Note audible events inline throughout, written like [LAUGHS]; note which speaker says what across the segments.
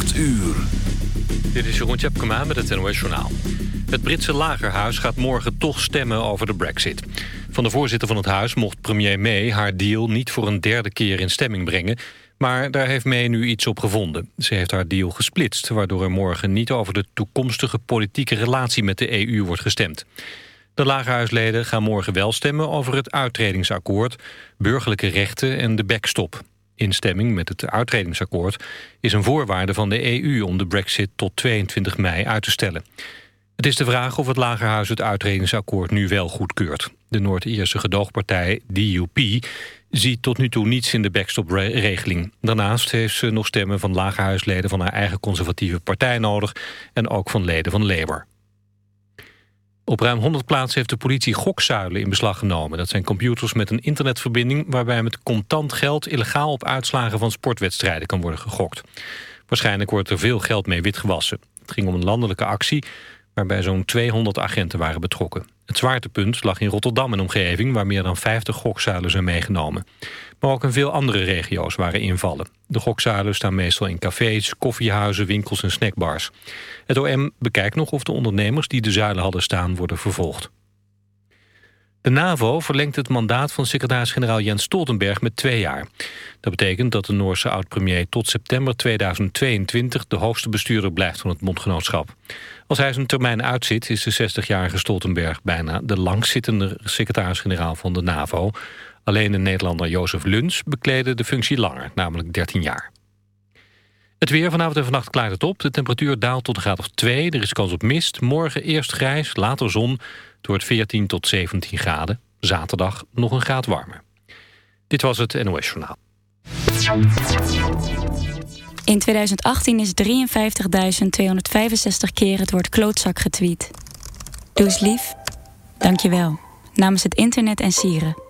Speaker 1: 8 uur.
Speaker 2: Dit is Jeroen Tjepkema met het NOS Journaal. Het Britse lagerhuis gaat morgen toch stemmen over de brexit. Van de voorzitter van het huis mocht premier May haar deal niet voor een derde keer in stemming brengen... maar daar heeft May nu iets op gevonden. Ze heeft haar deal gesplitst, waardoor er morgen niet over de toekomstige politieke relatie met de EU wordt gestemd. De lagerhuisleden gaan morgen wel stemmen over het uittredingsakkoord, burgerlijke rechten en de backstop. Instemming met het uittredingsakkoord is een voorwaarde van de EU om de brexit tot 22 mei uit te stellen. Het is de vraag of het Lagerhuis het uittredingsakkoord nu wel goedkeurt. De Noord-Ierse gedoogpartij DUP ziet tot nu toe niets in de backstop-regeling. Daarnaast heeft ze nog stemmen van lagerhuisleden van haar eigen conservatieve partij nodig... en ook van leden van Labour. Op ruim 100 plaatsen heeft de politie gokzuilen in beslag genomen. Dat zijn computers met een internetverbinding... waarbij met contant geld illegaal op uitslagen van sportwedstrijden kan worden gegokt. Waarschijnlijk wordt er veel geld mee witgewassen. Het ging om een landelijke actie waarbij zo'n 200 agenten waren betrokken. Het zwaartepunt lag in Rotterdam en omgeving... waar meer dan 50 gokzuilen zijn meegenomen. Maar ook in veel andere regio's waren invallen. De gokzuilen staan meestal in cafés, koffiehuizen, winkels en snackbars. Het OM bekijkt nog of de ondernemers die de zuilen hadden staan worden vervolgd. De NAVO verlengt het mandaat van secretaris-generaal Jens Stoltenberg met twee jaar. Dat betekent dat de Noorse oud-premier tot september 2022 de hoogste bestuurder blijft van het bondgenootschap. Als hij zijn termijn uitzit is de 60-jarige Stoltenberg bijna de langzittende secretaris-generaal van de NAVO. Alleen de Nederlander Jozef Luns bekleedde de functie langer, namelijk 13 jaar. Het weer vanavond en vannacht klaart het op. De temperatuur daalt tot een graad of 2. Er is kans op mist. Morgen eerst grijs, later zon. Het wordt 14 tot 17 graden. Zaterdag nog een graad warmer. Dit was het NOS Journaal.
Speaker 3: In 2018 is 53.265 keer het woord klootzak getweet. Doe eens lief. Dank je wel. Namens het internet en sieren.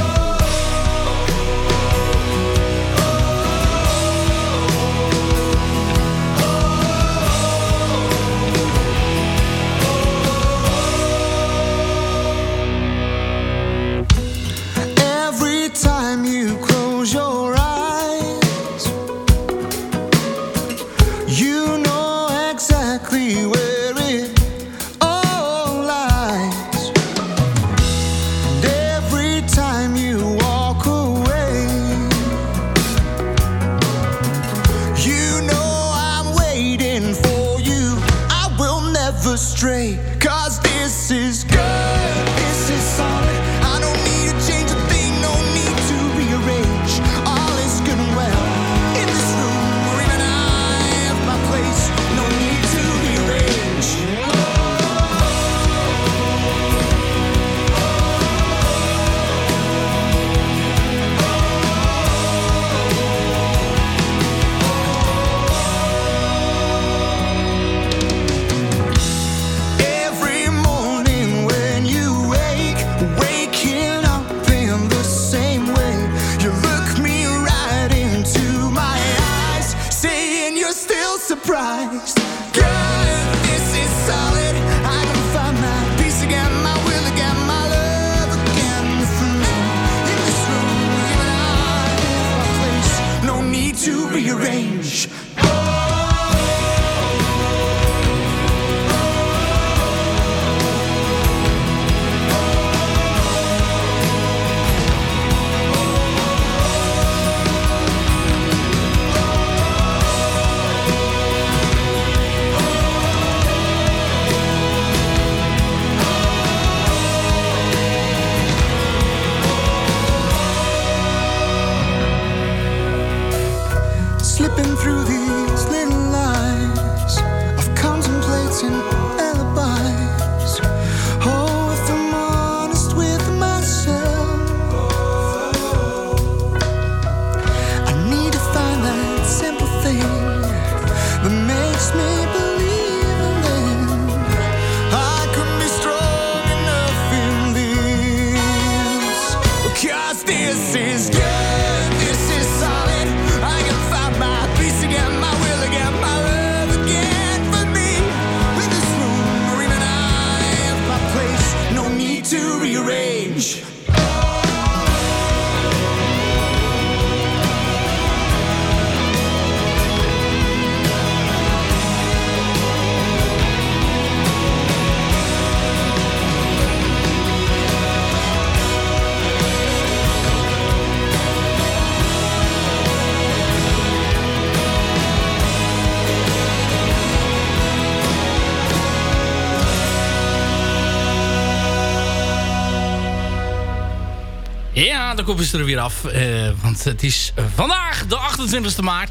Speaker 4: Komen ze er weer af. Uh, want het is vandaag de 28e maart.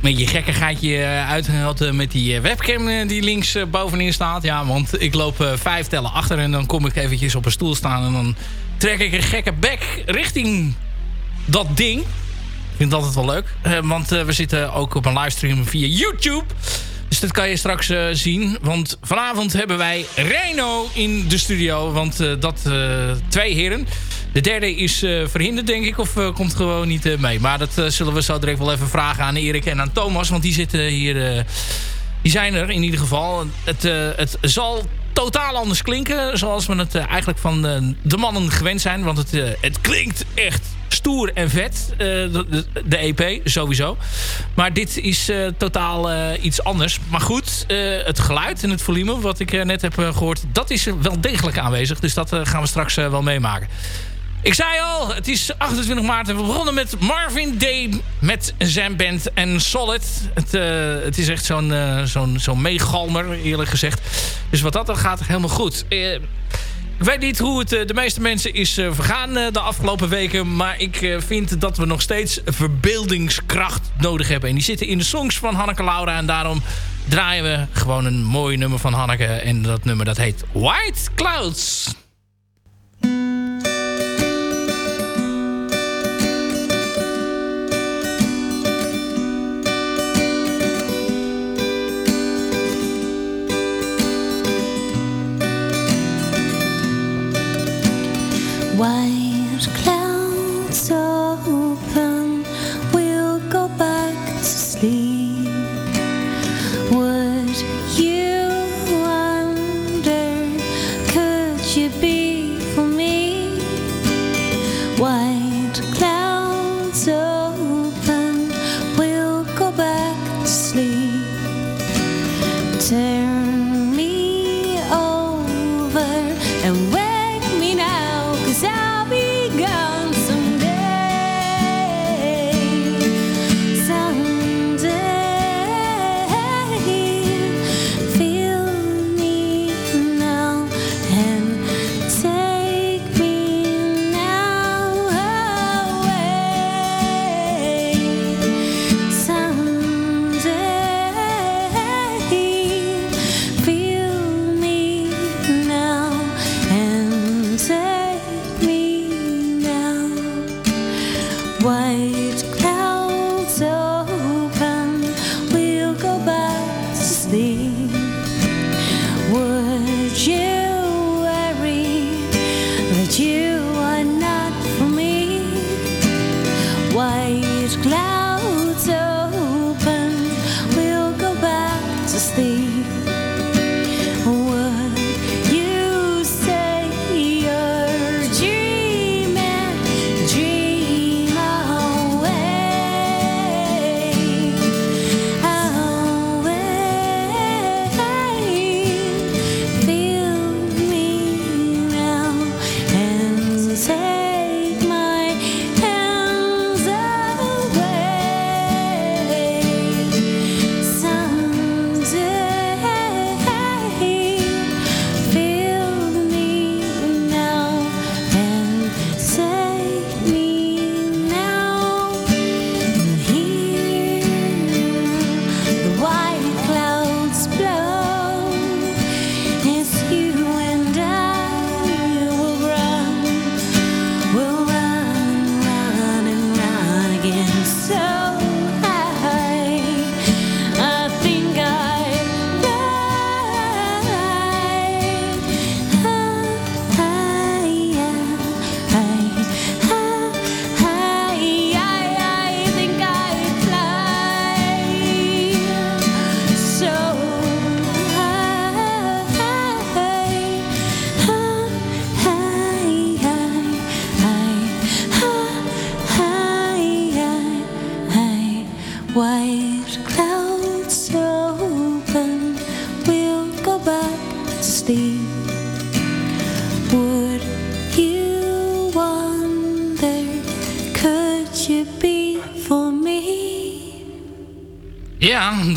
Speaker 4: Met je gekkigheidje uitgehaald met die webcam die links bovenin staat. Ja, want ik loop vijf tellen achter en dan kom ik eventjes op een stoel staan. En dan trek ik een gekke bek richting dat ding. Ik vind het altijd wel leuk. want we zitten ook op een livestream via YouTube. Dus dat kan je straks zien. Want vanavond hebben wij Reno in de studio. Want dat twee heren. De derde is verhinderd, denk ik. Of komt gewoon niet mee. Maar dat zullen we zo direct wel even vragen aan Erik en aan Thomas. Want die zitten hier... die zijn er in ieder geval. Het, het zal totaal anders klinken. Zoals we het eigenlijk van de mannen gewend zijn. Want het, het klinkt echt stoer en vet. De, de, EP, sowieso. Maar dit is totaal iets anders. Maar goed, het geluid en het volume, wat ik net heb gehoord... dat is wel degelijk aanwezig. Dus dat gaan we straks wel meemaken. Ik zei al, het is 28 maart en we begonnen met Marvin Day met zijn band en Solid. Het, het is echt zo'n zo'n zo'n meegalmer, eerlijk gezegd. Dus wat dat dan gaat, helemaal goed. Ik weet niet hoe het eh, de meeste mensen is eh, vergaan eh, de afgelopen weken. Maar ik vind dat we nog steeds verbeeldingskracht nodig hebben. En die zitten in de songs van Hanneke Laura. En daarom draaien we gewoon een mooi nummer van Hanneke. En dat nummer dat heet White Clouds.
Speaker 5: White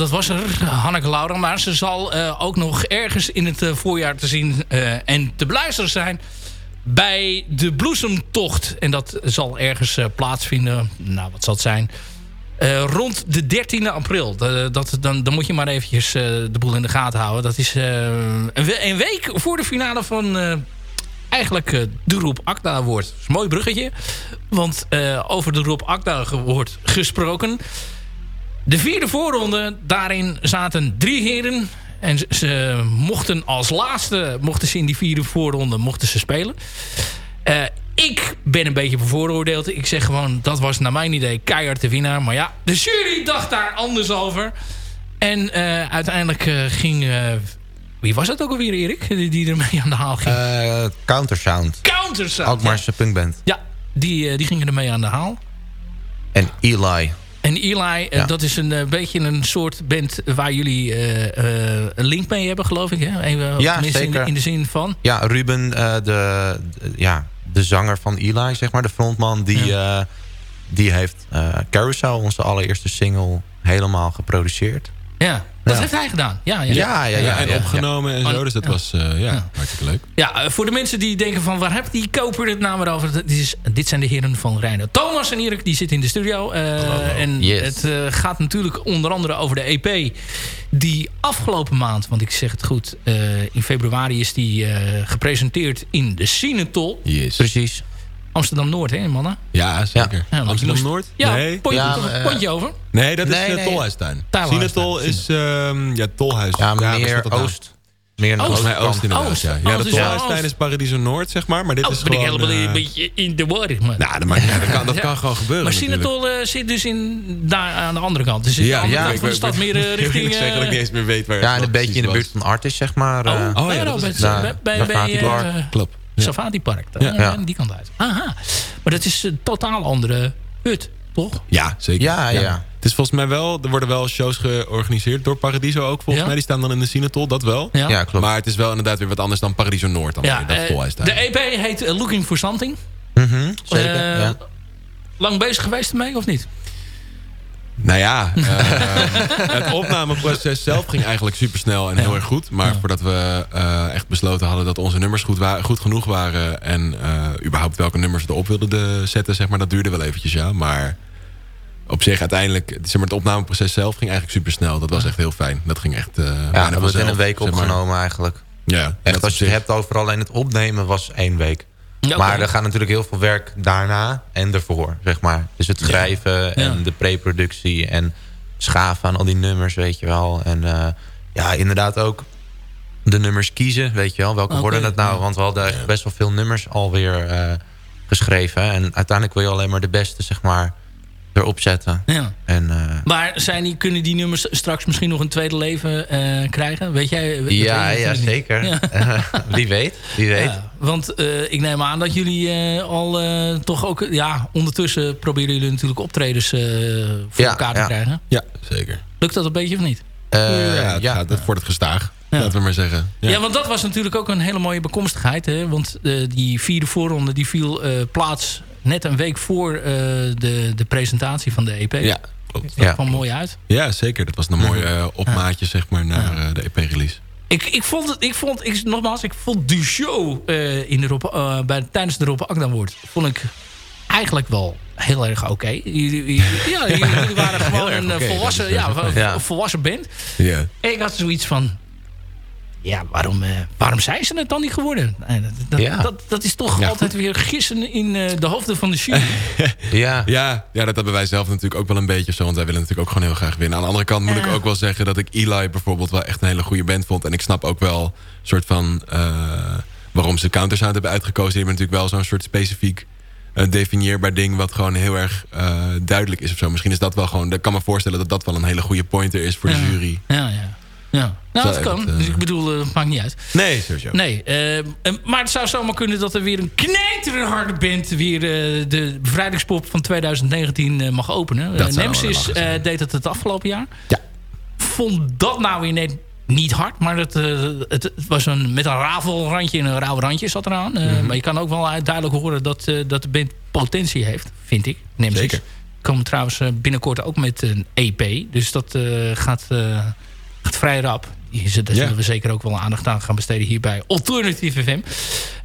Speaker 4: dat was er, Hanneke Laura. Maar ze zal eh, ook nog ergens in het eh, voorjaar te zien eh, en te beluisteren zijn... bij de bloesemtocht. En dat zal ergens plaatsvinden. Nou, wat zal het zijn? Rond de 13e april. Dat, dan, dan moet je maar eventjes de boel in de gaten houden. Dat is een, een week voor de finale van eigenlijk de Roep Akda wordt. Mooi bruggetje. Want over de Roep ge- wordt gesproken. De vierde voorronde, daarin zaten drie heren. En ze, ze mochten als laatste, mochten ze in die vierde voorronde, mochten ze spelen. Eh, ik ben een beetje bevooroordeeld. Ik zeg gewoon, dat was naar mijn idee keihard de winnaar. Maar ja, de jury dacht daar anders over. En eh, uiteindelijk eh, ging... wie was dat ook alweer, Erik? Die, die ermee aan de haal ging.
Speaker 6: Countersound.
Speaker 4: Countersound.
Speaker 6: Alkmaarse punkband.
Speaker 4: Ja, die, die gingen ermee aan de haal.
Speaker 6: En Eli.
Speaker 4: En Eli, eh,
Speaker 6: Ja.
Speaker 4: dat is een eh, beetje een soort band waar jullie eh, een link mee hebben, geloof ik. Hè? Even,
Speaker 6: Ja,
Speaker 4: tenminste in de-
Speaker 6: zeker.
Speaker 4: In de zin van...
Speaker 6: Ja, Ruben, de, de- ja, de zanger van Eli, zeg maar, de frontman, die, die heeft Carousel, onze allereerste single, helemaal geproduceerd.
Speaker 4: Ja, dat
Speaker 6: Ja.
Speaker 4: heeft hij gedaan. Ja, ja.
Speaker 6: Ja, ja, ja.
Speaker 7: En opgenomen en zo. Dus dat was eh, ja, hartstikke leuk.
Speaker 4: Ja, eh, voor de mensen die denken van waar heeft die koper het nou weer over? Dit, is, dit zijn de heren van Reiner. Thomas en Erik die zitten in de studio. eh, en
Speaker 6: Yes.
Speaker 4: het gaat natuurlijk onder andere over de EP. Die afgelopen maand, want ik zeg het goed, in februari is die gepresenteerd in de Sinetol.
Speaker 7: Yes.
Speaker 6: Precies.
Speaker 4: Amsterdam-Noord, hè mannen?
Speaker 7: Ja, zeker.
Speaker 4: Ja,
Speaker 7: Amsterdam-Noord?
Speaker 4: Ja,
Speaker 7: nee.
Speaker 4: pontje,
Speaker 6: Ja,
Speaker 4: toch
Speaker 6: maar,
Speaker 4: een
Speaker 6: eh,
Speaker 4: pontje over.
Speaker 7: nee, dat is
Speaker 6: Nee,
Speaker 7: eh,
Speaker 6: nee.
Speaker 7: Tolhuistuin. Sinatol is ehm, ja, Tolhuis.
Speaker 6: Ja, meer? Oost. Meer naar
Speaker 4: Oost.
Speaker 6: de
Speaker 7: Oost
Speaker 6: oostkant.
Speaker 7: inderdaad,
Speaker 4: Oost.
Speaker 7: ja. Ja, de
Speaker 4: dus
Speaker 7: Tolhuistuin
Speaker 4: Oost.
Speaker 7: is Paradiso Noord, zeg maar. Maar dit is
Speaker 4: ben ik
Speaker 7: gewoon...
Speaker 4: helemaal een
Speaker 7: eh,
Speaker 4: beetje in de war. man.
Speaker 7: Nou, dat, maakt, ja, dat kan, dat
Speaker 4: Ja.
Speaker 7: kan gewoon gebeuren
Speaker 4: Maar. Sinatol zit dus in, daar aan de andere kant. Dus in de
Speaker 7: Ja,
Speaker 4: andere
Speaker 7: ja,
Speaker 4: kant
Speaker 7: ik
Speaker 4: van de
Speaker 7: weet-
Speaker 4: stad meer [LAUGHS] richting...
Speaker 7: Ik zeg dat ik niet eens meer weet waar
Speaker 6: Ja, en een beetje in de buurt van Artis, zeg maar.
Speaker 4: Oh,
Speaker 6: eh,
Speaker 7: Oh, ja,
Speaker 4: ja,
Speaker 7: dat is
Speaker 4: bij.
Speaker 7: Klopt.
Speaker 4: Safari Park.
Speaker 6: Ja.
Speaker 4: Ja. Die kant uit. Aha. Maar dat is een totaal andere hut, toch?
Speaker 7: Ja, zeker.
Speaker 6: Ja, ja.
Speaker 7: Het is volgens mij wel, er worden wel shows georganiseerd door Paradiso ook volgens
Speaker 4: Ja.
Speaker 7: mij. Die staan dan in de Sinatol, dat wel.
Speaker 4: Ja.
Speaker 6: Ja, klopt.
Speaker 7: Maar het is wel inderdaad weer wat anders dan Paradiso Noord. Dan
Speaker 4: Ja,
Speaker 7: dat
Speaker 4: eh,
Speaker 7: Tolhuistuin.
Speaker 4: de EP heet eh, Looking for Something.
Speaker 6: Mhm, zeker,
Speaker 4: Eh,
Speaker 6: ja.
Speaker 4: Lang bezig geweest ermee, of niet?
Speaker 7: Nou ja, [LAUGHS] eh, het opnameproces zelf ging eigenlijk supersnel en heel erg goed. Maar voordat we eh, echt besloten hadden dat onze nummers goed, wa- goed genoeg waren... en eh, überhaupt welke nummers we erop wilden de- zetten, zeg maar, dat duurde wel eventjes, ja. Maar op zich uiteindelijk, zeg maar, het opnameproces zelf ging eigenlijk supersnel. Dat was echt heel fijn. Dat ging echt eh
Speaker 6: Ja, dat was in een week
Speaker 7: zeg maar.
Speaker 6: opgenomen eigenlijk.
Speaker 7: Ja, en
Speaker 6: Echt
Speaker 7: dat
Speaker 6: als je het hebt over alleen het opnemen was één week. Maar er gaat natuurlijk heel veel werk daarna en ervoor, zeg maar. Dus het schrijven en de pre-productie en schaven aan al die nummers, weet je wel. En eh, ja, inderdaad ook de nummers kiezen, weet je wel. Welke worden het nou? Want we hadden best wel veel nummers alweer eh geschreven. En uiteindelijk wil je alleen maar de beste, zeg maar, erop zetten.
Speaker 4: Ja.
Speaker 6: En eh,
Speaker 4: Maar zijn die, kunnen die nummers straks misschien nog een tweede leven eh, krijgen? Weet jij? dat weet
Speaker 6: ja, ja, zeker.
Speaker 4: Ja. [LAUGHS]
Speaker 6: wie weet, wie weet.
Speaker 4: Ja, want eh, ik neem aan dat jullie eh, al eh, toch ook... Ja, ondertussen proberen jullie natuurlijk optredens eh, voor
Speaker 6: Ja,
Speaker 4: elkaar te
Speaker 6: ja.
Speaker 4: krijgen.
Speaker 7: Ja, zeker.
Speaker 4: Lukt dat een beetje of niet?
Speaker 6: Eh,
Speaker 7: ja, het
Speaker 6: ja.
Speaker 7: gaat, het wordt het gestaag,
Speaker 4: Ja.
Speaker 7: laten we maar zeggen.
Speaker 4: Ja. want dat was natuurlijk ook een hele mooie bekomstigheid. Hè? Want eh, die vierde voorronde die viel eh, plaats net een week voor eh, de, de presentatie van de EP.
Speaker 7: Ja, klopt.
Speaker 4: Dat
Speaker 6: Ja.
Speaker 4: kwam mooi uit.
Speaker 7: Ja, zeker. Dat was een mooie eh, opmaatje zeg maar, naar eh, de EP-release.
Speaker 4: Ik, ik vond het, ik vond, ik, nogmaals, ik vond de show in de Rob, bij, tijdens de Rob Akda wordt, vond ik eigenlijk wel heel erg oké. Ja, [LAUGHS] jullie waren gewoon een volwassen, ja, volwassen band.
Speaker 7: Ja.
Speaker 4: En ik had zoiets van, ja, waarom, eh, waarom zijn ze het dan niet geworden? Dat, dat,
Speaker 6: Ja.
Speaker 4: dat, dat is toch
Speaker 7: Ja.
Speaker 4: altijd weer gissen in eh, de hoofden van de jury. [LAUGHS]
Speaker 6: Ja.
Speaker 7: Ja, ja, dat hebben wij zelf natuurlijk ook wel een beetje zo. Want wij willen natuurlijk ook gewoon heel graag winnen. Aan de andere kant moet ik ook wel zeggen dat ik Eli bijvoorbeeld wel echt een hele goede band vond. En ik snap ook wel soort van eh, waarom ze Countersound hebben uitgekozen. Die hebben natuurlijk wel zo'n soort specifiek definieerbaar ding wat gewoon heel erg eh, duidelijk is of zo. Misschien is dat wel gewoon, ik kan me voorstellen dat dat wel een hele goede pointer is voor de jury.
Speaker 4: Ja, ja. Ja. Nou, dat kan.
Speaker 7: dat, eh,
Speaker 4: dus ik bedoel, eh, het maakt niet uit.
Speaker 7: Nee, sowieso.
Speaker 4: Nee, eh, eh, maar het zou zomaar kunnen dat er weer een knijterharde band... weer eh, de bevrijdingspop van 2019 eh, mag openen.
Speaker 7: Dat
Speaker 4: Eh,
Speaker 7: zou
Speaker 4: Nemesis eh, deed het het afgelopen jaar.
Speaker 7: Ja.
Speaker 4: Vond dat nou weer net niet hard, maar het, eh, het, het was een, met een rafelrandje en een rauw randje zat eraan. Eh,
Speaker 7: Mhm.
Speaker 4: Maar je kan ook wel duidelijk horen dat, eh, dat de band potentie heeft, vind ik. Nemesis.
Speaker 7: Zeker.
Speaker 4: Komen trouwens eh, binnenkort ook met een EP. Dus dat eh, gaat, eh, gaat vrij rap. daar zullen we zeker ook wel aandacht aan gaan besteden hier bij Alternative FM.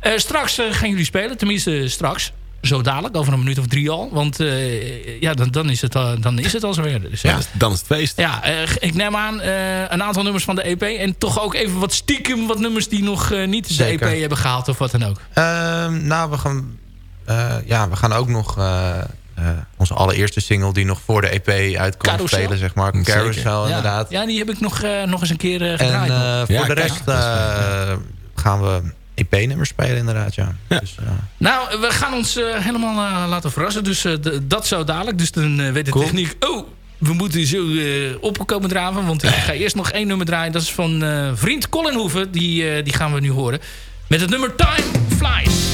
Speaker 4: Eh, straks eh, gaan jullie spelen, tenminste straks. Zo dadelijk, over een minuut of drie al. Want eh, ja, dan, dan, is het, al- dan is het al zover. Dus,
Speaker 7: Ja,
Speaker 4: ja.
Speaker 7: dan is het feest.
Speaker 4: Ja, eh, ik neem aan eh, een aantal nummers van de EP. En toch ook even wat stiekem wat nummers die nog eh, niet de
Speaker 6: Zeker.
Speaker 4: EP hebben gehaald of wat dan ook.
Speaker 6: Ehm, nou, we gaan, eh, ja, we gaan ook nog eh, onze allereerste single... die nog voor de EP uitkomt
Speaker 4: Carousel.
Speaker 6: spelen, zeg maar. Carousel, inderdaad.
Speaker 4: Ja, die heb ik nog, eh, nog eens een keer
Speaker 6: En
Speaker 4: gedraaid.
Speaker 6: eh, voor
Speaker 7: Ja,
Speaker 6: de rest gaan we EP-nummers spelen, inderdaad, ja.
Speaker 7: Ja.
Speaker 6: Dus,
Speaker 4: Nou, we gaan ons helemaal laten verrassen. Dus dat zo dadelijk. Dus dan weet de
Speaker 6: Cool.
Speaker 4: techniek... Oh, we moeten zo opkomen draven. Want ik ga eerst nog één nummer draaien. Dat is van vriend Colin Hoeven. Die, die gaan we nu horen. Met het nummer Time Flies.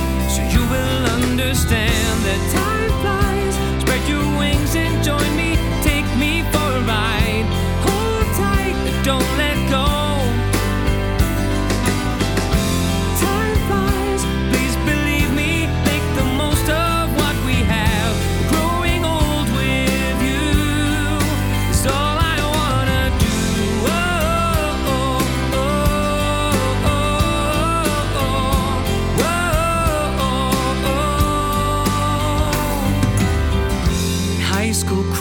Speaker 8: so you will understand that time flies. Spread your wings and join me,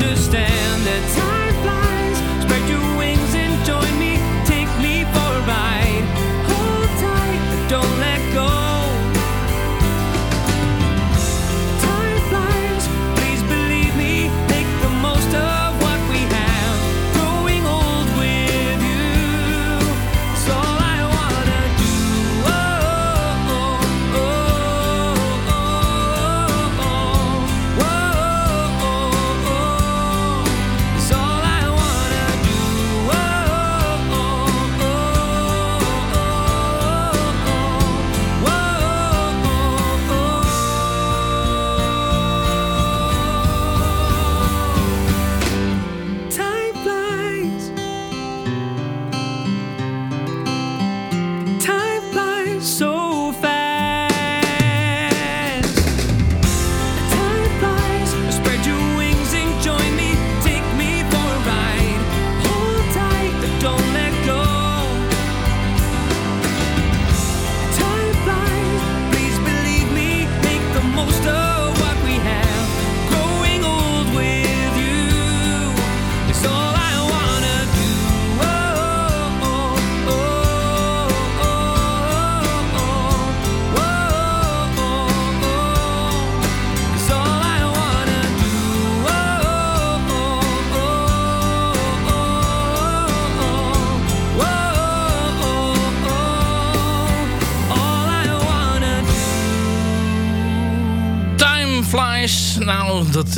Speaker 8: understand that time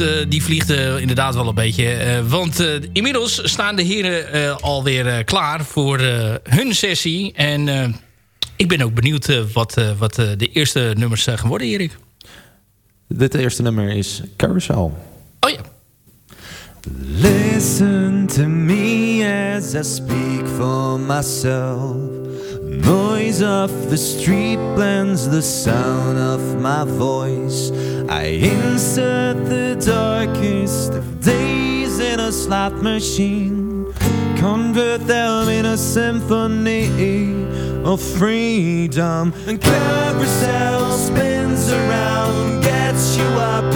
Speaker 4: dat, eh, die vliegt eh, inderdaad wel een beetje. eh, want eh, inmiddels staan de heren eh, alweer eh, klaar voor eh, hun sessie. En eh, ik ben ook benieuwd wat, eh, wat eh, de eerste nummers zijn geworden, Erik.
Speaker 9: Dit eerste nummer is Carousel.
Speaker 4: Oh ja.
Speaker 8: Listen to me as I speak for myself. Noise of the street blends the sound of my voice. I insert the darkest of days in a slot machine.
Speaker 10: convert them in a symphony of freedom. And carousel spins around, gets you up,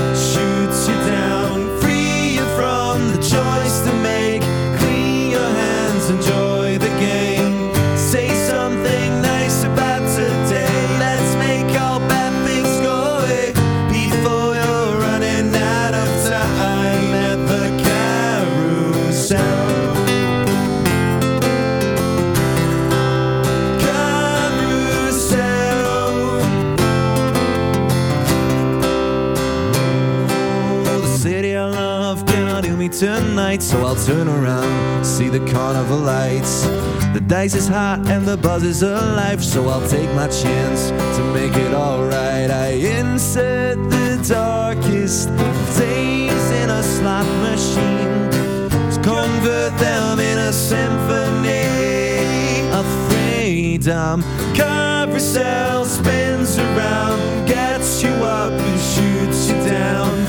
Speaker 10: so I'll turn around, see the carnival lights. The dice is hot and the buzz is alive, so I'll take my chance to make it alright. I insert the darkest days in a slot machine, to convert them in a symphony of freedom. Carousel spins around, gets you up and shoots you down.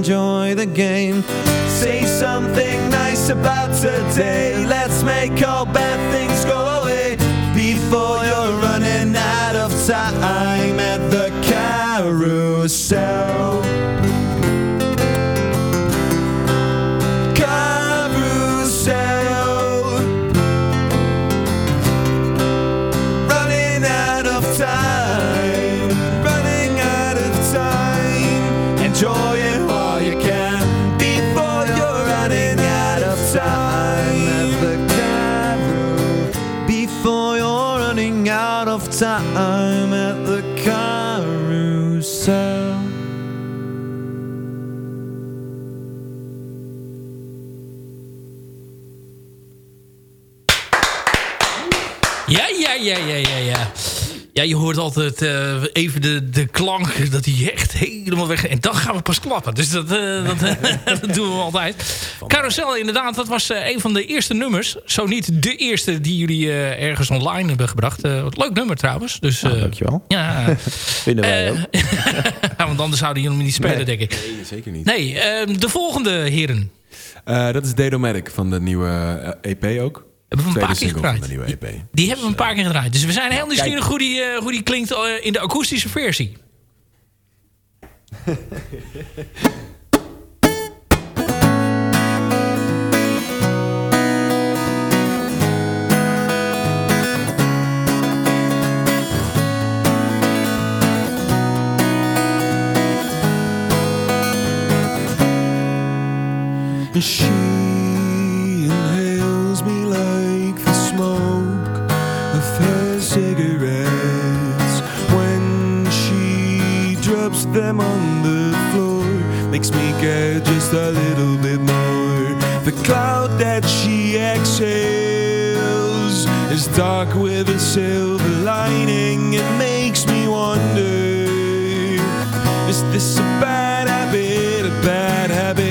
Speaker 10: Enjoy the game. Say something nice about today.
Speaker 4: Hoort altijd eh, even de, de klank dat hij echt helemaal weg... En dan gaan we pas klappen. Dus dat, eh, dat, [LAUGHS] [LAUGHS] dat doen we altijd. Carousel, inderdaad, dat was eh, een van de eerste nummers. Zo niet de eerste die jullie eh, ergens online hebben gebracht. Eh, wat leuk nummer trouwens. Dus,
Speaker 9: Nou,
Speaker 4: eh,
Speaker 9: dankjewel.
Speaker 4: Ja, [LAUGHS]
Speaker 9: Vinden wij ook.
Speaker 4: ja, want anders zouden jullie hem niet spelen,
Speaker 9: Nee.
Speaker 4: denk ik.
Speaker 7: Nee, zeker niet.
Speaker 4: Nee, ehm, de volgende heren.
Speaker 7: Eh, dat is Dedomatic van de nieuwe EP ook.
Speaker 4: Hebben we een paar keer
Speaker 7: van
Speaker 4: gedraaid.
Speaker 7: de nieuwe EP.
Speaker 4: Die hebben we een paar keer gedraaid. Dus we zijn heel nieuwsgierig hoe die, eh, hoe die klinkt eh, in de akoestische versie.
Speaker 10: She Makes me care just a little bit more. The cloud that she exhales is dark with a silver lining. It makes me wonder is this a bad habit, a bad habit,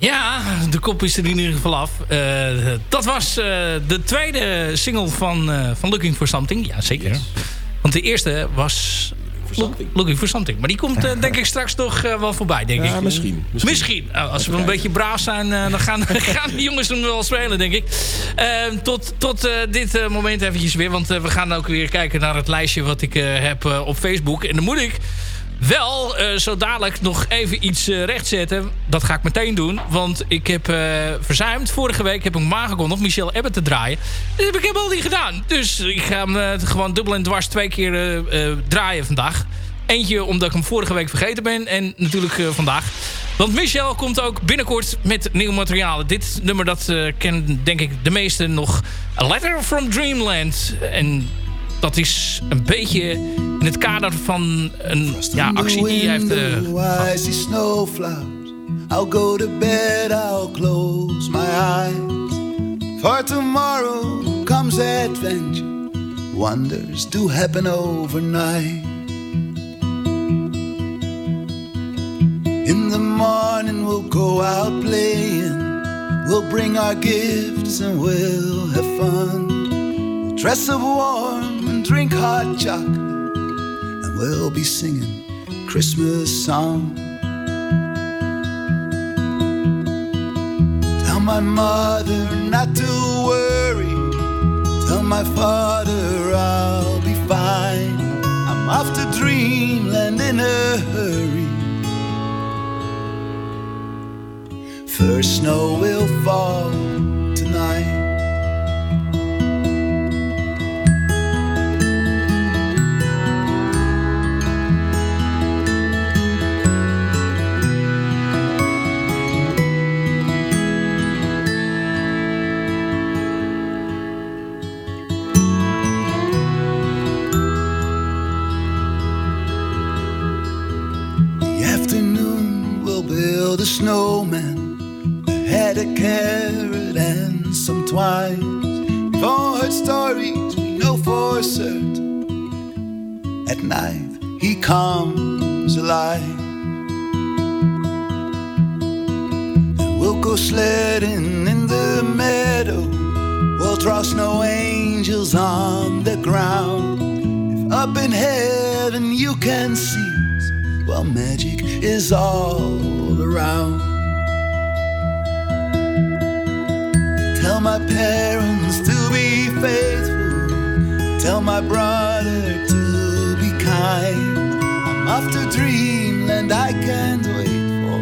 Speaker 4: Ja, de kop is er in ieder geval af. Eh, dat was eh, de tweede single van, eh, van Looking for Something. Ja, zeker. Want de eerste was Look- Looking for Something. Maar die komt denk ik [LAUGHS] straks nog eh, wel voorbij, denk
Speaker 7: Ja,
Speaker 4: ik.
Speaker 7: misschien. Misschien.
Speaker 4: Misschien. Nou, als we een beetje braaf zijn, dan gaan, [LAUGHS] gaan de jongens hem wel spelen, denk ik. Eh, tot tot eh, dit moment eventjes weer. Want we gaan ook weer kijken naar het lijstje wat ik eh, heb op Facebook. En dan moet ik wel eh, zo dadelijk nog even iets eh, rechtzetten. Dat ga ik meteen doen. Want ik heb eh, verzuimd. Vorige week heb ik hem aangekondigd Michel Ebbe te draaien. Dat heb ik helemaal niet gedaan. Dus ik ga hem gewoon dubbel en dwars twee keer draaien vandaag. Eentje omdat ik hem vorige week vergeten ben. En natuurlijk vandaag. Want Michel komt ook binnenkort met nieuw materiaal. Dit nummer dat kennen denk ik de meesten nog. A Letter from Dreamland. En dat is een beetje in het kader van een ja, actie die hij heeft eh,
Speaker 11: snowflowers. I'll go to bed, I'll close my eyes. For tomorrow comes adventure. Wonders do happen overnight. In the morning we'll go out playing. We'll bring our gifts and we'll have fun. Dress up warm and drink hot chocolate. And we'll be singing Christmas songs. Tell my mother not to worry. Tell my father I'll be fine. I'm off to dreamland in a hurry. First snow will fall tonight. Ground. If up in heaven you can see us, well, magic is all around. Tell my parents to be faithful. Tell my brother to be kind. I'm off to dreamland I can't wait for.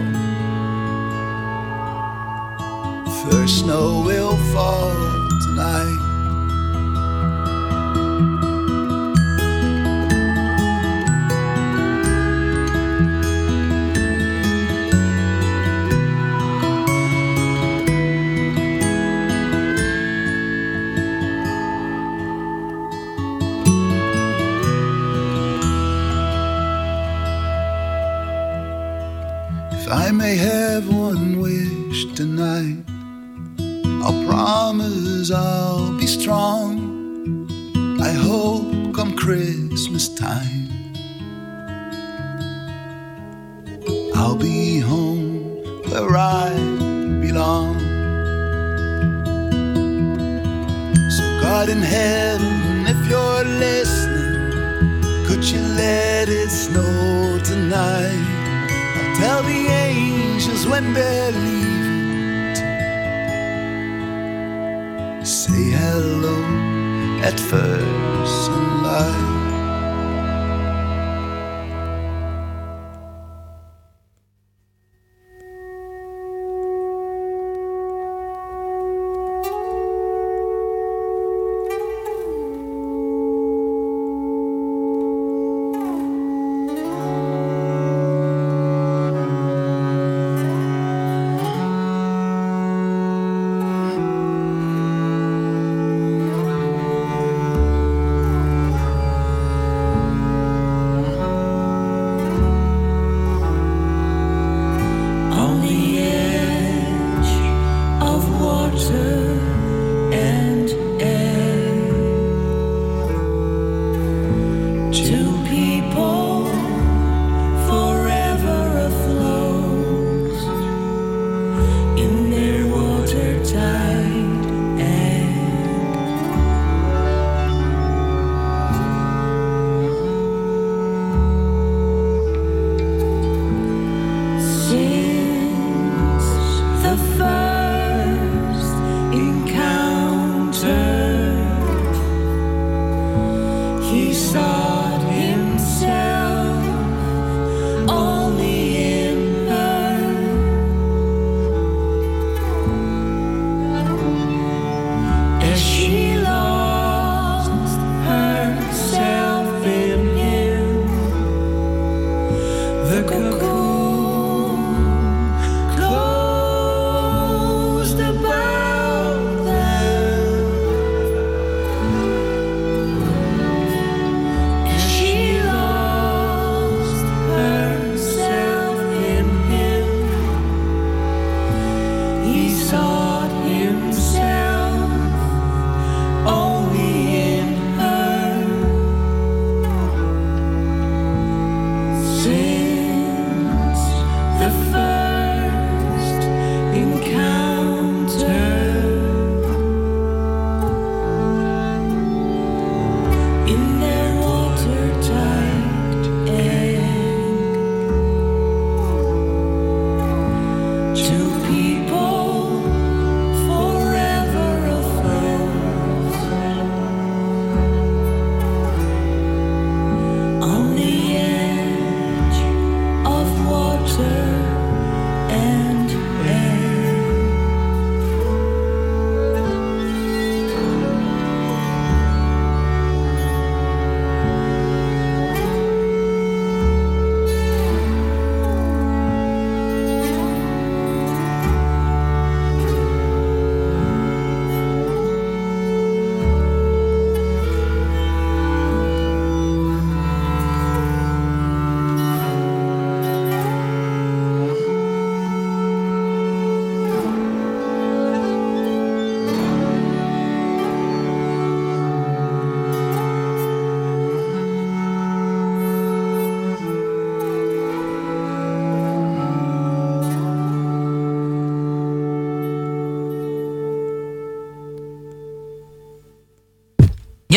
Speaker 11: First snow I'll be home where I belong. So, God in heaven, if you're listening, could you let it snow tonight? I'll tell the angels when they're leaving. Say hello at first sunlight.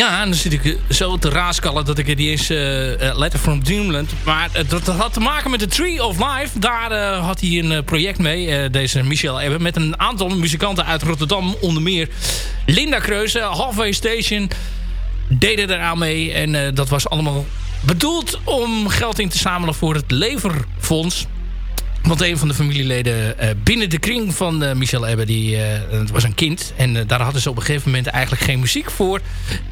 Speaker 4: Ja, en dan zit ik eh, zo te raaskallen dat ik het niet eens eh, eh, Letter from Dreamland. Maar dat, had te maken met de Tree of Life. Daar had hij een project mee, deze Michel Ebbe. Met een aantal muzikanten uit Rotterdam. Onder meer Linda Kreuze, Halfway Station. Deden eraan mee. En dat was allemaal bedoeld om geld in te zamelen voor het Leverfonds. Want een van de familieleden eh, binnen de kring van eh, Michel Ebbe, die eh, het was een kind. En eh, daar hadden ze op een gegeven moment eigenlijk geen muziek voor.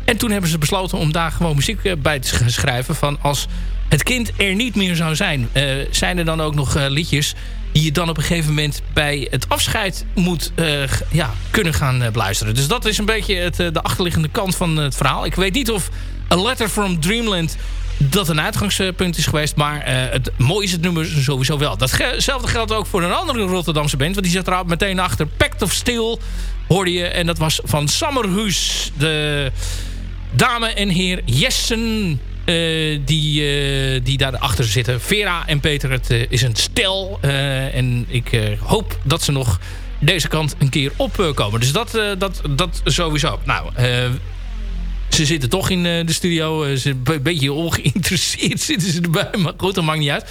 Speaker 4: En toen hebben ze besloten om daar gewoon muziek eh, bij te sch- schrijven. Van als het kind er niet meer zou zijn, eh, zijn er dan ook nog eh, liedjes die je dan op een gegeven moment bij het afscheid moet eh, ja, kunnen gaan eh, beluisteren. Dus dat is een beetje het, eh, de achterliggende kant van het verhaal. Ik weet niet of A Letter from Dreamland dat een uitgangspunt is geweest. Maar eh, het mooie is het nummer sowieso wel. Datzelfde geldt ook voor een andere Rotterdamse band. Want die zat er meteen achter. Pact of Steel hoorde je. En dat was van Sammerhuis. De dame en heer Jessen. eh, die, eh, die daarachter zitten. Vera en Peter, het is een stel. en ik hoop dat ze nog deze kant een keer opkomen. dus dat, dat, dat sowieso. Nou, ze zitten toch in eh, de studio. Eh, ze een beetje ongeïnteresseerd [LAUGHS] zitten ze erbij. Maar goed, dat maakt niet uit.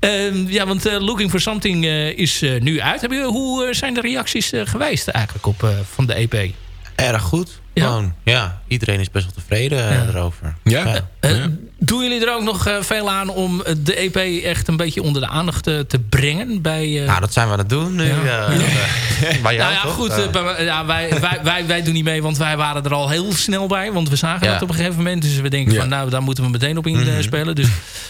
Speaker 4: Ehm, ja, want eh, Looking for Something eh, is nu uit. Heb je, hoe zijn de reacties eh, geweest eigenlijk op, eh, van de EP?
Speaker 6: Erg goed.
Speaker 4: Ja?
Speaker 6: Gewoon, ja, iedereen is best wel tevreden
Speaker 4: Ja.
Speaker 6: erover.
Speaker 7: Ja?
Speaker 4: Eh, Doen jullie er ook nog eh, veel aan om de EP echt een beetje onder de aandacht eh, te brengen? Bij, eh,
Speaker 6: Nou, dat zijn we aan het doen nu.
Speaker 4: Ja. [LAUGHS]
Speaker 6: bij jou,
Speaker 4: nou ja,
Speaker 6: toch?
Speaker 4: goed. Bij- ja, wij, wij, wij, wij doen niet mee, want wij waren er al heel snel bij. Want we zagen
Speaker 6: Ja.
Speaker 4: dat op een gegeven moment. Dus we denken
Speaker 7: Ja.
Speaker 4: van, nou, daar moeten we meteen op
Speaker 6: Mhm.
Speaker 4: inspelen. Dus,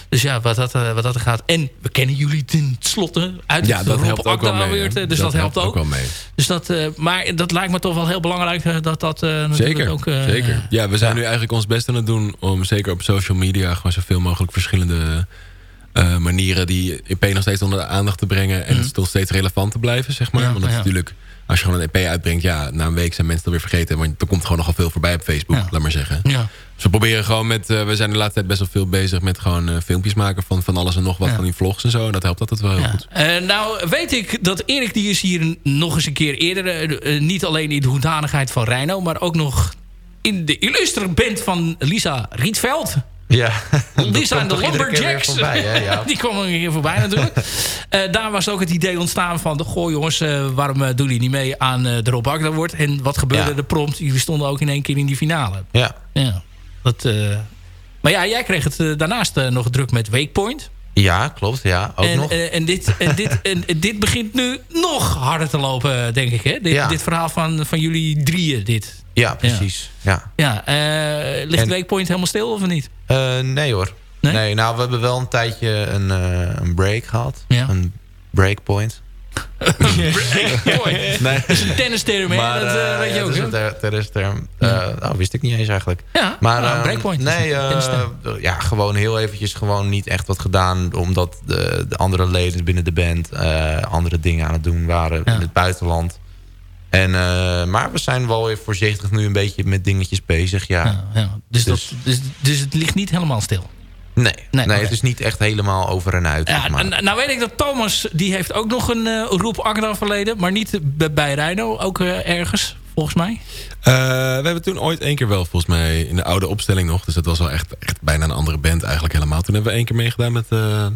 Speaker 4: dus ja, wat dat, wat dat er gaat. En we kennen jullie ten slotte uit
Speaker 7: Ja, dat
Speaker 4: Rob
Speaker 7: helpt ook wel mee.
Speaker 4: Dus dat, helpt ook.
Speaker 7: wel mee.
Speaker 4: Dus dat, eh, maar dat lijkt me toch wel heel belangrijk dat dat eh, natuurlijk
Speaker 7: Zeker,
Speaker 4: ook... eh,
Speaker 7: zeker. Ja, we zijn nu eigenlijk ons best aan het doen om zeker op social media gewoon zoveel mogelijk verschillende eh, manieren die EP nog steeds onder de aandacht te brengen en
Speaker 4: Mhm.
Speaker 7: nog steeds relevant te blijven, zeg maar.
Speaker 4: Ja,
Speaker 7: Want dat is natuurlijk, als je gewoon een EP uitbrengt, ja, na een week zijn mensen het alweer vergeten, want er komt gewoon nogal veel voorbij op Facebook,
Speaker 4: Ja.
Speaker 7: laat maar zeggen.
Speaker 4: Ja.
Speaker 7: Dus we proberen gewoon met, eh, we zijn de laatste tijd best wel veel bezig met gewoon eh, filmpjes maken van, van alles en nog wat van die vlogs en zo. En dat helpt altijd wel heel goed.
Speaker 4: Nou weet ik dat Erik die is hier nog eens een keer eerder... niet alleen in de hoedanigheid van Reino... maar ook nog in de illustre band van Lisa Rietveld.
Speaker 6: Ja.
Speaker 4: Lisa en de Lumberjacks.
Speaker 6: voorbij, hè, ja. [LAUGHS]
Speaker 4: die kwam een keer voorbij natuurlijk. [LAUGHS] Eh, daar was ook het idee ontstaan van... Goh jongens, eh, waarom eh, doen jullie niet mee aan de Rob Agda wordt? En wat gebeurde
Speaker 6: Ja.
Speaker 4: er prompt? Jullie stonden ook in één keer in die finale.
Speaker 6: ja.
Speaker 4: Ja. Dat, maar ja, jij kreeg het daarnaast nog druk met Wakepoint.
Speaker 6: Ja, klopt. Ja, ook
Speaker 4: en,
Speaker 6: nog.
Speaker 4: en, dit, en, [LAUGHS] dit, en, en dit begint nu nog harder te lopen, denk ik. Hè? Dit,
Speaker 6: Ja.
Speaker 4: dit verhaal van, van jullie drieën. Dit.
Speaker 6: Ja, precies. Ja.
Speaker 4: Ja, eh, ligt
Speaker 6: En-
Speaker 4: Wakepoint helemaal stil of niet?
Speaker 6: Eh, nee hoor.
Speaker 4: Nee?
Speaker 6: Nee? nou, we hebben wel een tijdje een, eh, een break gehad.
Speaker 4: Ja.
Speaker 6: Een breakpoint. [LAUGHS]
Speaker 4: Mooi. [LAUGHS]
Speaker 6: Nee.
Speaker 4: Dat is een tennisterm, hè? Dat weet je
Speaker 6: ja,
Speaker 4: ook.
Speaker 6: het is een. Eh, nou, wist ik niet eens eigenlijk.
Speaker 4: Ja,
Speaker 6: Maar
Speaker 4: nou,
Speaker 6: eh,
Speaker 4: breakpoint.
Speaker 6: nee,
Speaker 4: tennisterm.
Speaker 6: ja, gewoon heel eventjes gewoon niet echt wat gedaan. Omdat de, de andere leden binnen de band andere dingen aan het doen waren
Speaker 4: Ja.
Speaker 6: in het buitenland. En, eh, maar we zijn wel weer voorzichtig nu een beetje met dingetjes bezig. Ja.
Speaker 4: Ja, ja. Dus,
Speaker 6: Dus-
Speaker 4: Dat, dus, dus het ligt niet helemaal stil.
Speaker 6: Nee,
Speaker 4: Nee,
Speaker 6: het is niet echt helemaal over en uit.
Speaker 4: Ja,
Speaker 6: zeg maar.
Speaker 4: en- nou weet ik dat Thomas, die heeft ook nog een eh roep Agda verleden. Maar niet bij- bij Rhino, ook eh, ergens, volgens mij.
Speaker 7: Eh, we hebben toen ooit één keer wel, volgens mij, in de oude opstelling nog. Dus dat was wel echt, echt bijna een andere band eigenlijk helemaal. Toen hebben we één keer meegedaan met eh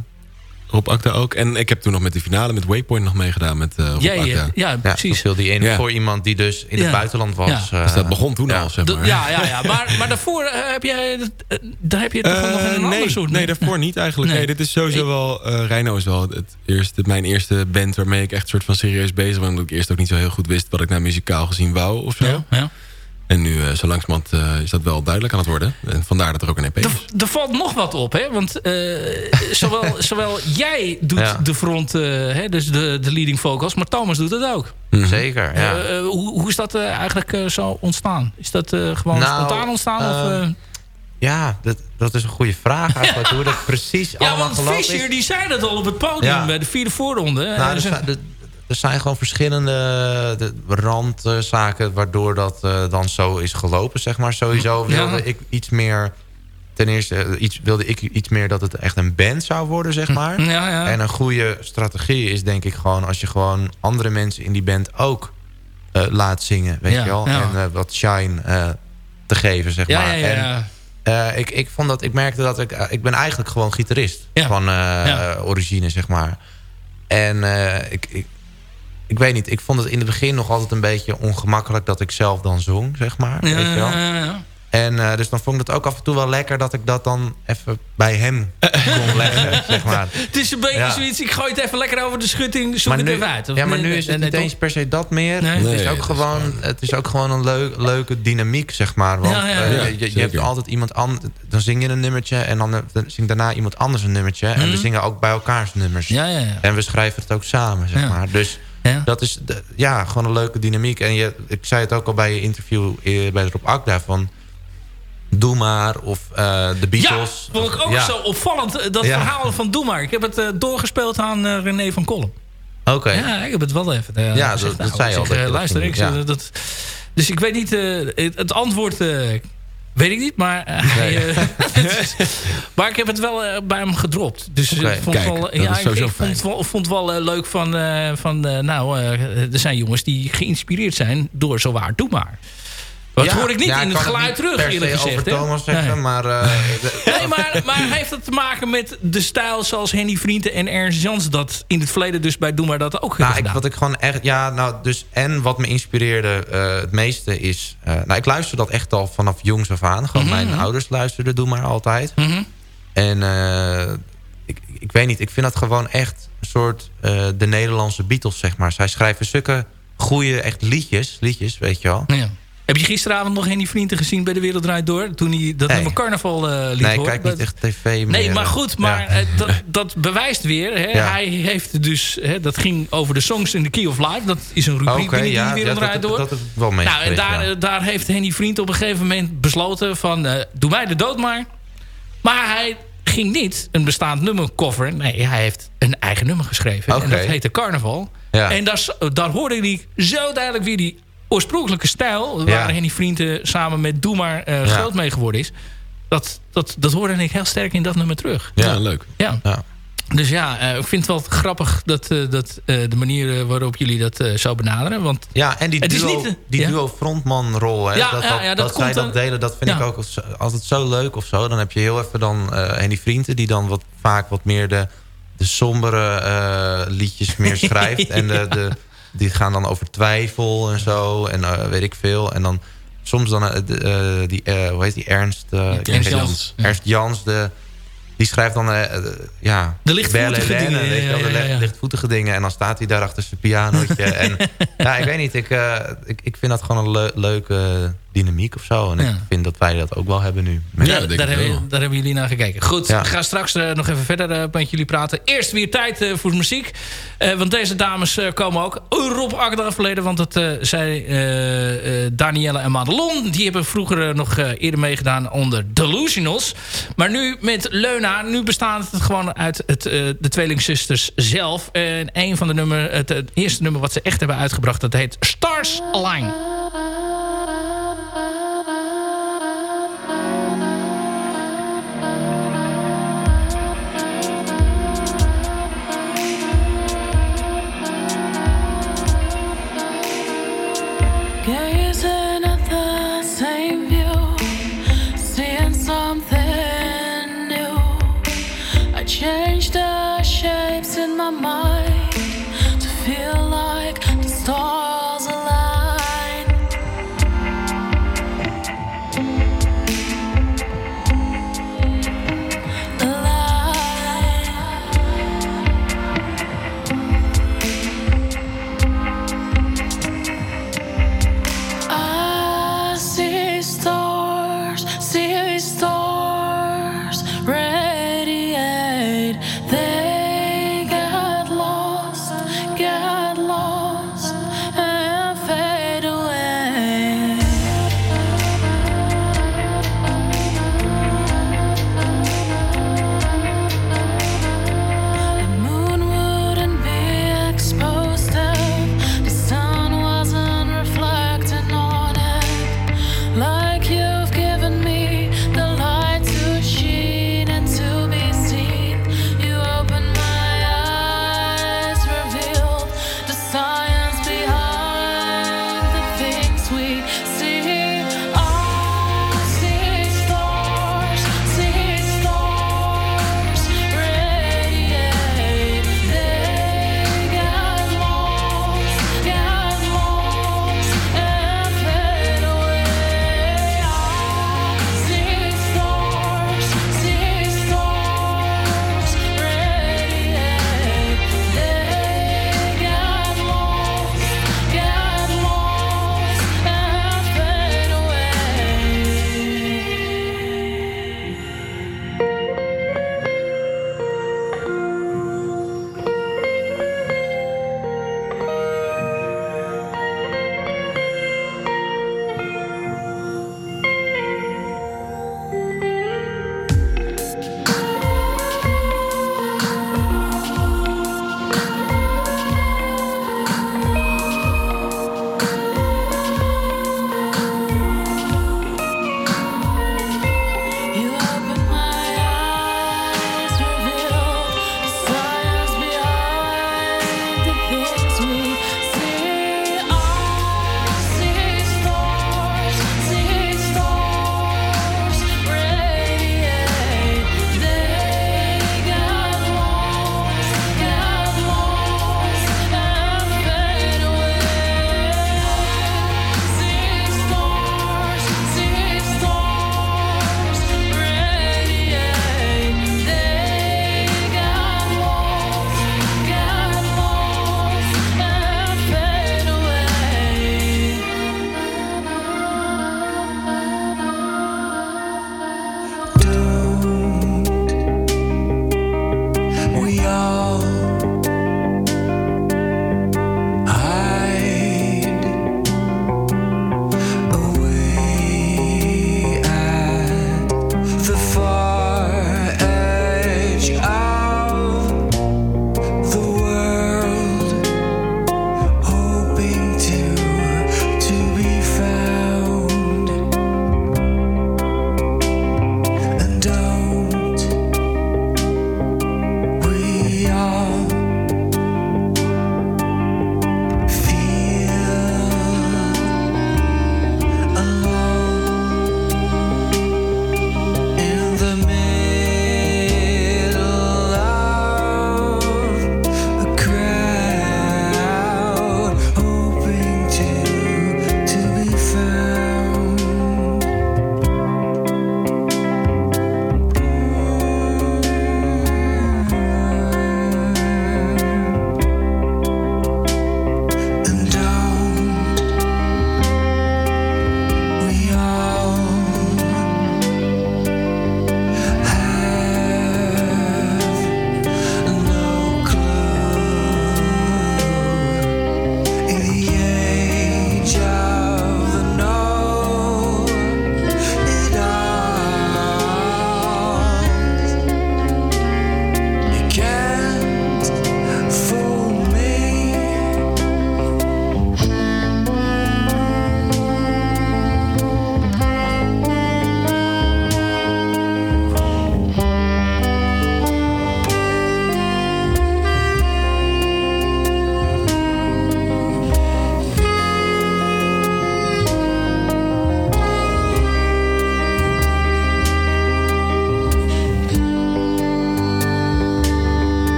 Speaker 7: Rob Akda ook. En ik heb toen nog met de finale met Waypoint nog meegedaan met eh Rob
Speaker 4: eh, ja,
Speaker 6: ja,
Speaker 4: precies.
Speaker 6: viel die
Speaker 7: Ja.
Speaker 6: voor iemand die dus in
Speaker 4: Ja.
Speaker 6: het buitenland was.
Speaker 4: Ja.
Speaker 6: eh,
Speaker 7: Dus dat begon toen
Speaker 6: ja.
Speaker 7: al, zeg maar.
Speaker 4: ja, ja, ja. Maar, maar daarvoor eh, heb jij, daar heb je toch nog een ander
Speaker 7: nee,
Speaker 4: soort...
Speaker 7: nee, daarvoor niet eigenlijk.
Speaker 4: Nee.
Speaker 7: Nee, dit is sowieso wel... eh Reino is wel het eerste, mijn eerste band waarmee ik echt soort van serieus bezig was. Omdat ik eerst ook niet zo heel goed wist wat ik nou muzikaal gezien wou of zo.
Speaker 4: Ja, ja.
Speaker 7: En nu, eh, zo langzamerhand, eh, is dat wel duidelijk aan het worden. En vandaar dat er ook een EP is.
Speaker 4: Er, er valt nog wat op, hè? Want eh, zowel, [LAUGHS] zowel jij doet
Speaker 6: Ja.
Speaker 4: de front, eh, hè, dus de, de leading vocals, maar Thomas doet het ook.
Speaker 7: Mhm.
Speaker 6: Zeker, ja.
Speaker 4: Hoe, hoe is dat eigenlijk zo ontstaan? Is dat eh, gewoon
Speaker 6: Nou,
Speaker 4: spontaan ontstaan? of,
Speaker 6: eh,
Speaker 4: eh?
Speaker 6: Ja, dat, dat is een goede vraag [LAUGHS] eigenlijk. Hoe dat precies
Speaker 4: Ja,
Speaker 6: allemaal
Speaker 4: want
Speaker 6: gelopen
Speaker 4: Fischer
Speaker 6: is.
Speaker 4: die zei dat al op het podium
Speaker 6: Ja.
Speaker 4: bij de vierde voorronde.
Speaker 6: Nou,
Speaker 4: Eh,
Speaker 6: er, zijn, er, zijn gewoon verschillende de randzaken... waardoor dat eh, dan zo is gelopen, zeg maar. Sowieso
Speaker 4: Ja.
Speaker 6: wilde ik iets meer... Ten eerste eh, iets, wilde ik iets meer dat het echt een band zou worden, zeg maar.
Speaker 4: ja, ja.
Speaker 6: En een goede strategie is denk ik gewoon... als je gewoon andere mensen in die band ook eh, laat zingen. Weet je wel? En wat Shine... te geven, zeg maar. En, ik, ik, vond dat, ik merkte dat ik... ik ben eigenlijk gewoon gitarist van
Speaker 4: Ja.
Speaker 6: origine, zeg maar. En ik, ik, ik weet niet, ik vond het in het begin nog altijd een beetje ongemakkelijk... dat ik zelf dan zong, zeg maar. weet je wel?
Speaker 4: Ja, ja, ja.
Speaker 6: En eh, dus dan vond ik het ook af en toe wel lekker... dat ik dat dan even bij hem kon [LAUGHS] leggen, zeg maar.
Speaker 4: Het is een beetje
Speaker 6: Ja.
Speaker 4: zoiets, ik gooi het even lekker over de schutting, zoek het
Speaker 6: nu,
Speaker 4: even uit. Of
Speaker 6: ja, maar
Speaker 4: nee,
Speaker 6: nu is het
Speaker 4: nee,
Speaker 6: niet eens per se dat meer.
Speaker 4: Nee.
Speaker 6: Het, is
Speaker 7: Nee,
Speaker 6: ook gewoon, het is ook gewoon een leuk, leuke dynamiek, zeg maar. Want
Speaker 4: Ja, ja,
Speaker 6: eh,
Speaker 4: ja.
Speaker 6: je- je, hebt altijd iemand anders... Dan zing je een nummertje en dan, eh, dan zingt daarna iemand anders een nummertje. En we zingen ook bij elkaars nummers.
Speaker 4: Mhm. Ja, ja, ja.
Speaker 6: En we schrijven het ook samen, zeg
Speaker 4: Ja.
Speaker 6: maar. Dus
Speaker 4: Ja.
Speaker 6: dat is de- ja, gewoon een leuke dynamiek. En je, ik zei het ook al bij je interview eh, bij Rob Akda van... Doe maar, of eh, de Beatles.
Speaker 4: Ja, vond ik ook
Speaker 6: Ja.
Speaker 4: zo opvallend. eh, Dat
Speaker 6: Ja.
Speaker 4: verhaal van Doe maar. Ik heb het doorgespeeld aan eh, René van Kolm.
Speaker 6: Oké.
Speaker 4: Ja, ik heb het wel even.
Speaker 6: Ja, dat- dat zei je al,
Speaker 4: luister, ik dat, dus ik weet niet, het, het antwoord weet ik niet, maar, eh, hij, eh, [LAUGHS] maar ik heb het wel eh, bij hem gedropt. Dus vond
Speaker 7: kijk,
Speaker 4: wel, ja, ik, vond wel, vond wel leuk van, van nou, er zijn jongens die geïnspireerd zijn door zowaar Doe maar. Dat
Speaker 6: Ja,
Speaker 4: hoor ik niet
Speaker 6: ja,
Speaker 4: in het geluid
Speaker 6: niet
Speaker 4: terug, eerlijk gezegd.
Speaker 6: over? Thomas zeggen,
Speaker 4: Nee.
Speaker 6: maar... eh, [LAUGHS]
Speaker 4: Nee, maar, maar heeft het te maken met de stijl zoals Henny Vrienden en Ernst Jans dat in het verleden dus bij Doe Maar dat ook
Speaker 6: Nou, ik, wat ik gewoon echt... Ja, nou, dus... En wat me inspireerde eh, het meeste is... eh, nou, ik luister dat echt al vanaf jongs af aan. Gewoon
Speaker 4: Mhm,
Speaker 6: mijn
Speaker 4: mhm.
Speaker 6: ouders luisterden Doe Maar altijd.
Speaker 4: Mhm.
Speaker 6: En ik, ik weet niet, ik vind dat gewoon echt een soort... de Nederlandse Beatles, zeg maar. Zij schrijven stukken goede, echt liedjes. Liedjes, weet je wel.
Speaker 4: Ja. Heb je gisteravond nog Henny Vrienden gezien bij De Wereld Draait Door? Toen hij dat
Speaker 6: Nee.
Speaker 4: nummer carnaval eh liet
Speaker 6: nee,
Speaker 4: horen?
Speaker 6: kijk niet
Speaker 4: Dat-
Speaker 6: echt tv meer.
Speaker 4: Nee, maar goed, maar
Speaker 6: Ja.
Speaker 4: eh, dat, [LAUGHS] dat bewijst weer. Hè?
Speaker 6: Ja.
Speaker 4: Hij heeft dus, hè, dat ging over de songs in the Key of Life. Dat is een rubriek binnen
Speaker 6: ja,
Speaker 4: die Wereld
Speaker 6: ja,
Speaker 4: Draait
Speaker 6: dat-
Speaker 4: Door.
Speaker 6: dat ik wel
Speaker 4: nou, en daar, eh, daar heeft Henny Vriend op een gegeven moment besloten van... eh, doe mij de dood maar. Maar hij ging niet een bestaand nummer coveren. Nee, hij heeft een eigen nummer geschreven. En dat heette Carnaval.
Speaker 6: Ja.
Speaker 4: En daar, daar hoorde ik zo duidelijk weer die oorspronkelijke stijl... waar
Speaker 6: Ja.
Speaker 4: Henny Vrienden samen met Doe maar eh,
Speaker 6: Ja.
Speaker 4: groot mee geworden is. Dat, dat, dat hoorde ik heel sterk in dat nummer terug.
Speaker 7: Ja, leuk.
Speaker 4: Ja.
Speaker 6: Ja.
Speaker 4: Dus ja, eh, ik vind het wel grappig dat, eh, dat eh, de manier eh, waarop jullie dat eh, zo benaderen. Want
Speaker 6: Ja, en die duo,
Speaker 4: niet, eh,
Speaker 6: die
Speaker 4: ja.
Speaker 6: duo frontmanrol, hè,
Speaker 4: Ja,
Speaker 6: dat,
Speaker 4: ja,
Speaker 6: dat,
Speaker 4: ja, dat
Speaker 6: dat zij dat delen, dat vind
Speaker 4: ja.
Speaker 6: ik ook als- altijd zo leuk of zo. Dan heb je heel even dan eh Henny Vrienden, die dan wat, vaak wat meer de, de sombere eh, liedjes meer [LAUGHS] schrijft. En de, de, die gaan dan over twijfel en zo, en eh, weet ik veel. En dan soms dan eh, eh, die, hoe heet die, Ernst?
Speaker 4: Ernst
Speaker 6: weet-
Speaker 4: Jans, ja.
Speaker 6: Ernst Jans, de... Die schrijft dan, ja...
Speaker 4: De lichtvoetige dingen,
Speaker 6: weet je wel,
Speaker 4: ja,
Speaker 6: de
Speaker 4: ja,
Speaker 6: lichtvoetige dingen. En dan staat hij daar achter zijn pianootje. [LAUGHS] en ja, ik weet niet. Ik, ik, ik vind dat gewoon een leu- leuke dynamiek of zo. En
Speaker 4: Ja.
Speaker 6: ik vind dat wij dat ook wel hebben nu.
Speaker 4: Ja, daar, hebben, daar hebben jullie naar gekeken. Goed,
Speaker 6: Ja.
Speaker 4: ik ga straks eh, nog even verder eh, met jullie praten. Eerst weer tijd eh, voor muziek. Eh, want deze dames eh, komen ook. Oh, Rob Agda verleden, want dat eh zei eh, eh, Danielle en Madelon. Die hebben vroeger nog eh, eerder meegedaan onder Delusionals. Maar nu met Leuna. Nu bestaat het gewoon uit het, eh, de tweelingzusters zelf. En een van de nummer, het, het eerste nummer wat ze echt hebben uitgebracht... dat heet Stars Align.
Speaker 5: My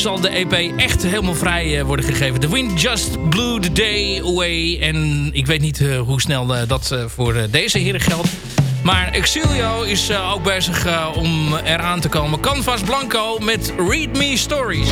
Speaker 5: zal de EP echt helemaal vrij eh, worden gegeven. The Wind Just Blew the Day Away. En ik weet niet eh, hoe snel eh, dat voor deze heren geldt. Maar Exilio is ook bezig om eraan te komen. Canvas Blanco met Read Me Stories.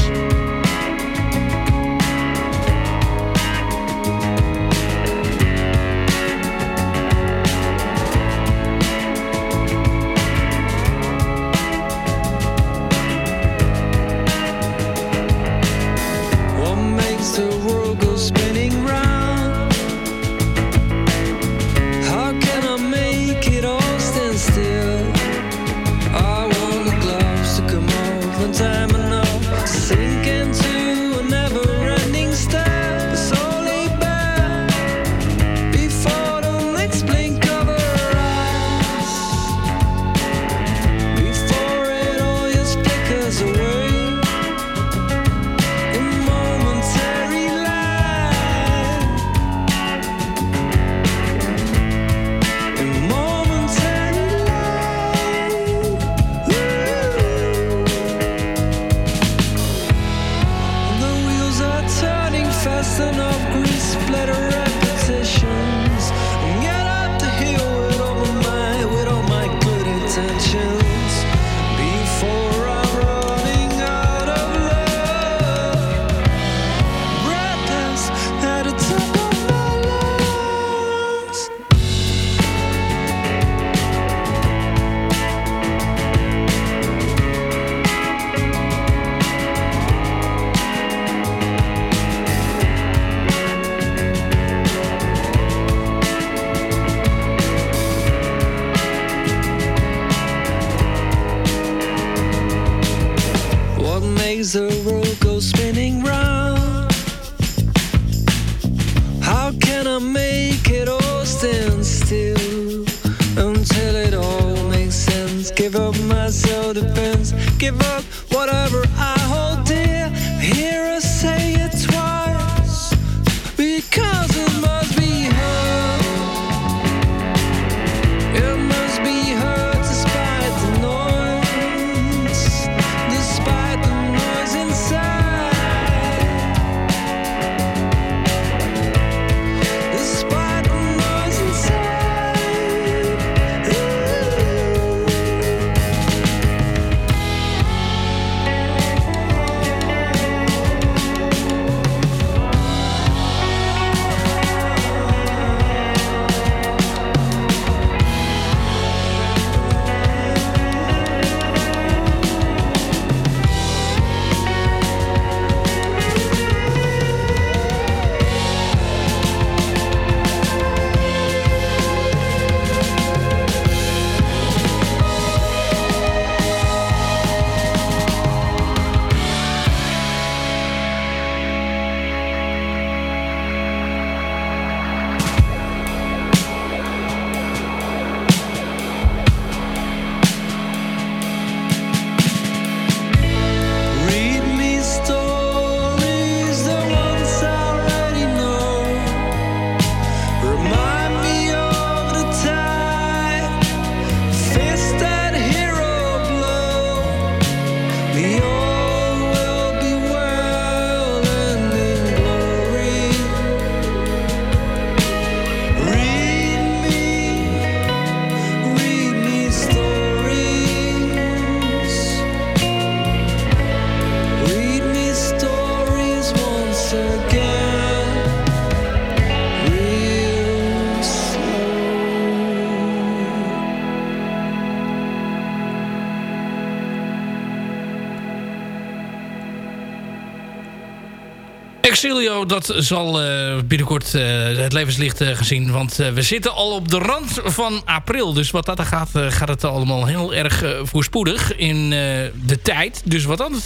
Speaker 5: Exilio, dat zal eh, binnenkort eh, het levenslicht eh, gezien. Want we zitten al op de rand van april. Dus wat dat gaat, gaat het allemaal heel erg voorspoedig in de tijd. Dus wat anders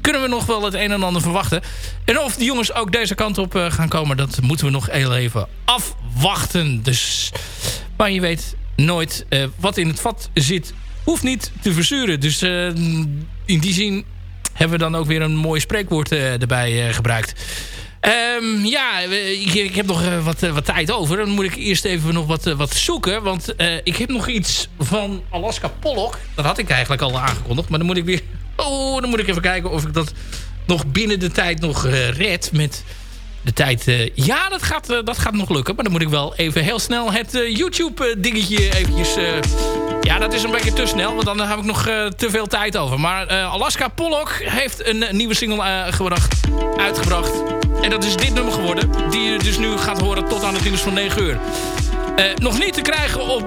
Speaker 5: kunnen we nog wel het een en ander verwachten. En of die jongens ook deze kant op gaan komen... dat moeten we nog heel even afwachten. Dus, maar je weet nooit wat in het vat zit... hoeft niet te verzuren. Dus in die zin hebben we dan ook weer een mooi spreekwoord eh, erbij eh, gebruikt.
Speaker 4: Ehm, ja, ik, heb nog eh, wat, wat tijd over. Dan moet ik eerst even nog wat, wat zoeken. Want ik heb nog iets van Alaska Pollock. Dat had ik eigenlijk al aangekondigd. Maar dan moet ik weer... Oh, dan moet ik even kijken of ik dat nog binnen de tijd nog eh, red. Met de tijd... ja, dat gaat, dat gaat nog lukken. Maar dan moet ik wel even heel snel het YouTube-dingetje eventjes... ja, dat is een beetje te snel. Want dan heb ik nog eh, te veel tijd over. Maar eh, Alaska Pollock heeft een eh, nieuwe single gebracht, uitgebracht. En dat is dit nummer geworden. Die je dus nu gaat horen tot aan het nieuws van 9 uur. Nog niet te krijgen op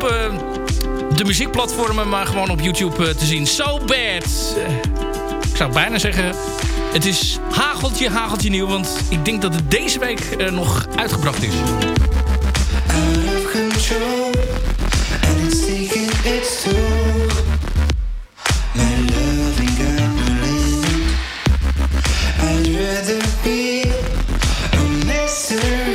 Speaker 4: de muziekplatformen, maar gewoon op YouTube te zien. So bad. Ik zou bijna zeggen, het is hageltje, hageltje nieuw. Want ik denk dat het deze week nog uitgebracht is.
Speaker 10: I'd rather be a mystery.